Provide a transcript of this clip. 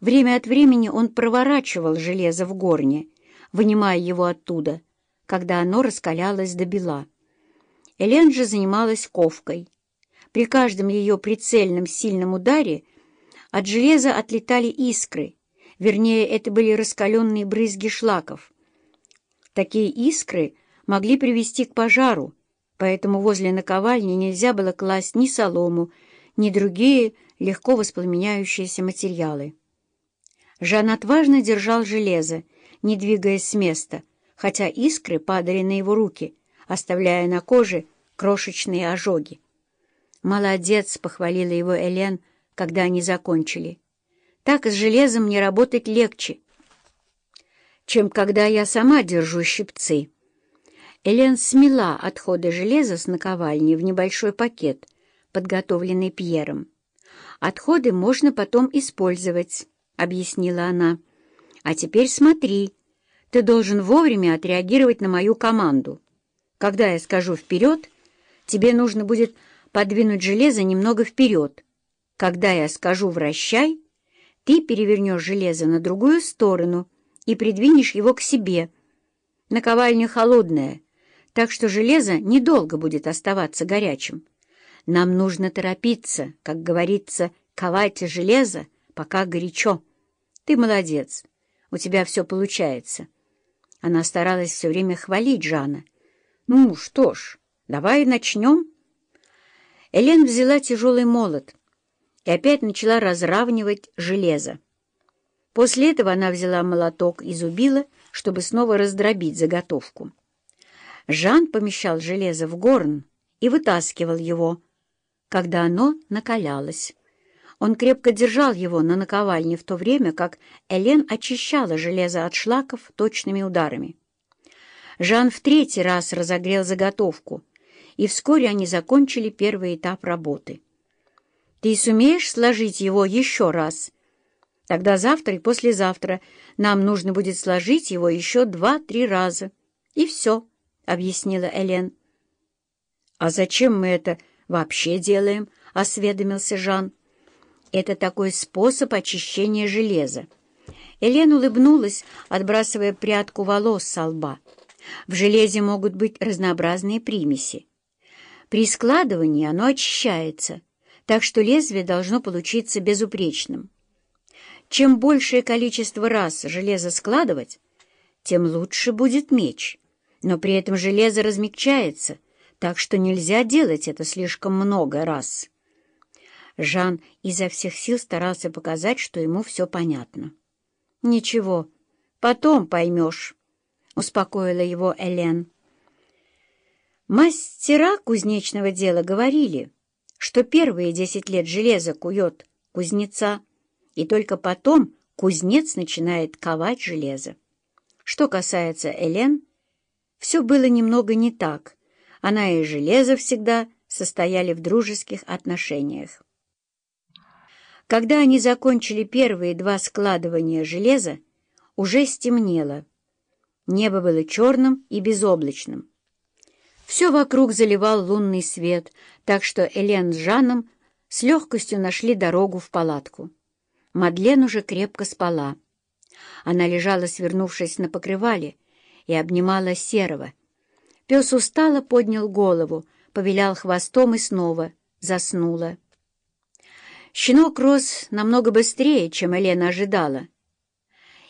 Время от времени он проворачивал железо в горне, вынимая его оттуда, когда оно раскалялось до бела. Элен же занималась ковкой. При каждом ее прицельном сильном ударе от железа отлетали искры, вернее, это были раскаленные брызги шлаков. Такие искры могли привести к пожару, поэтому возле наковальни нельзя было класть ни солому, ни другие легко воспламеняющиеся материалы. Жан отважно держал железо, не двигаясь с места, хотя искры падали на его руки, оставляя на коже крошечные ожоги. «Молодец!» — похвалила его Элен, когда они закончили. «Так с железом мне работать легче, чем когда я сама держу щипцы». Элен смела отходы железа с наковальни в небольшой пакет, подготовленный Пьером. «Отходы можно потом использовать», — объяснила она. «А теперь смотри, ты должен вовремя отреагировать на мою команду. Когда я скажу «вперед», тебе нужно будет подвинуть железо немного вперед. Когда я скажу «вращай», ты перевернешь железо на другую сторону и придвинешь его к себе. Наковальня холодная, так что железо недолго будет оставаться горячим. Нам нужно торопиться, как говорится, ковать железо, пока горячо. Ты молодец, у тебя все получается. Она старалась все время хвалить Жана. «Ну что ж, давай начнем». Элен взяла тяжелый молот и опять начала разравнивать железо. После этого она взяла молоток и зубила, чтобы снова раздробить заготовку. Жан помещал железо в горн и вытаскивал его, когда оно накалялось. Он крепко держал его на наковальне в то время, как Элен очищала железо от шлаков точными ударами. Жан в третий раз разогрел заготовку, и вскоре они закончили первый этап работы. «Ты сумеешь сложить его еще раз?» «Тогда завтра и послезавтра нам нужно будет сложить его еще два-три раза. И все», — объяснила Элен. «А зачем мы это вообще делаем?» — осведомился Жан. «Это такой способ очищения железа». Элен улыбнулась, отбрасывая прядку волос со лба. В железе могут быть разнообразные примеси. При складывании оно очищается, так что лезвие должно получиться безупречным. Чем большее количество раз железо складывать, тем лучше будет меч. Но при этом железо размягчается, так что нельзя делать это слишком много раз. Жан изо всех сил старался показать, что ему все понятно. «Ничего, потом поймешь», — успокоила его Элен. Мастера кузнечного дела говорили, что первые десять лет железо кует кузнеца, и только потом кузнец начинает ковать железо. Что касается Элен, все было немного не так. Она и железо всегда состояли в дружеских отношениях. Когда они закончили первые два складывания железа, уже стемнело. Небо было черным и безоблачным. Все вокруг заливал лунный свет, так что Элен с Жаном с легкостью нашли дорогу в палатку. Мадлен уже крепко спала. Она лежала, свернувшись на покрывале, и обнимала серого. Пес устало поднял голову, повилял хвостом и снова заснула. Щенок рос намного быстрее, чем Елена ожидала,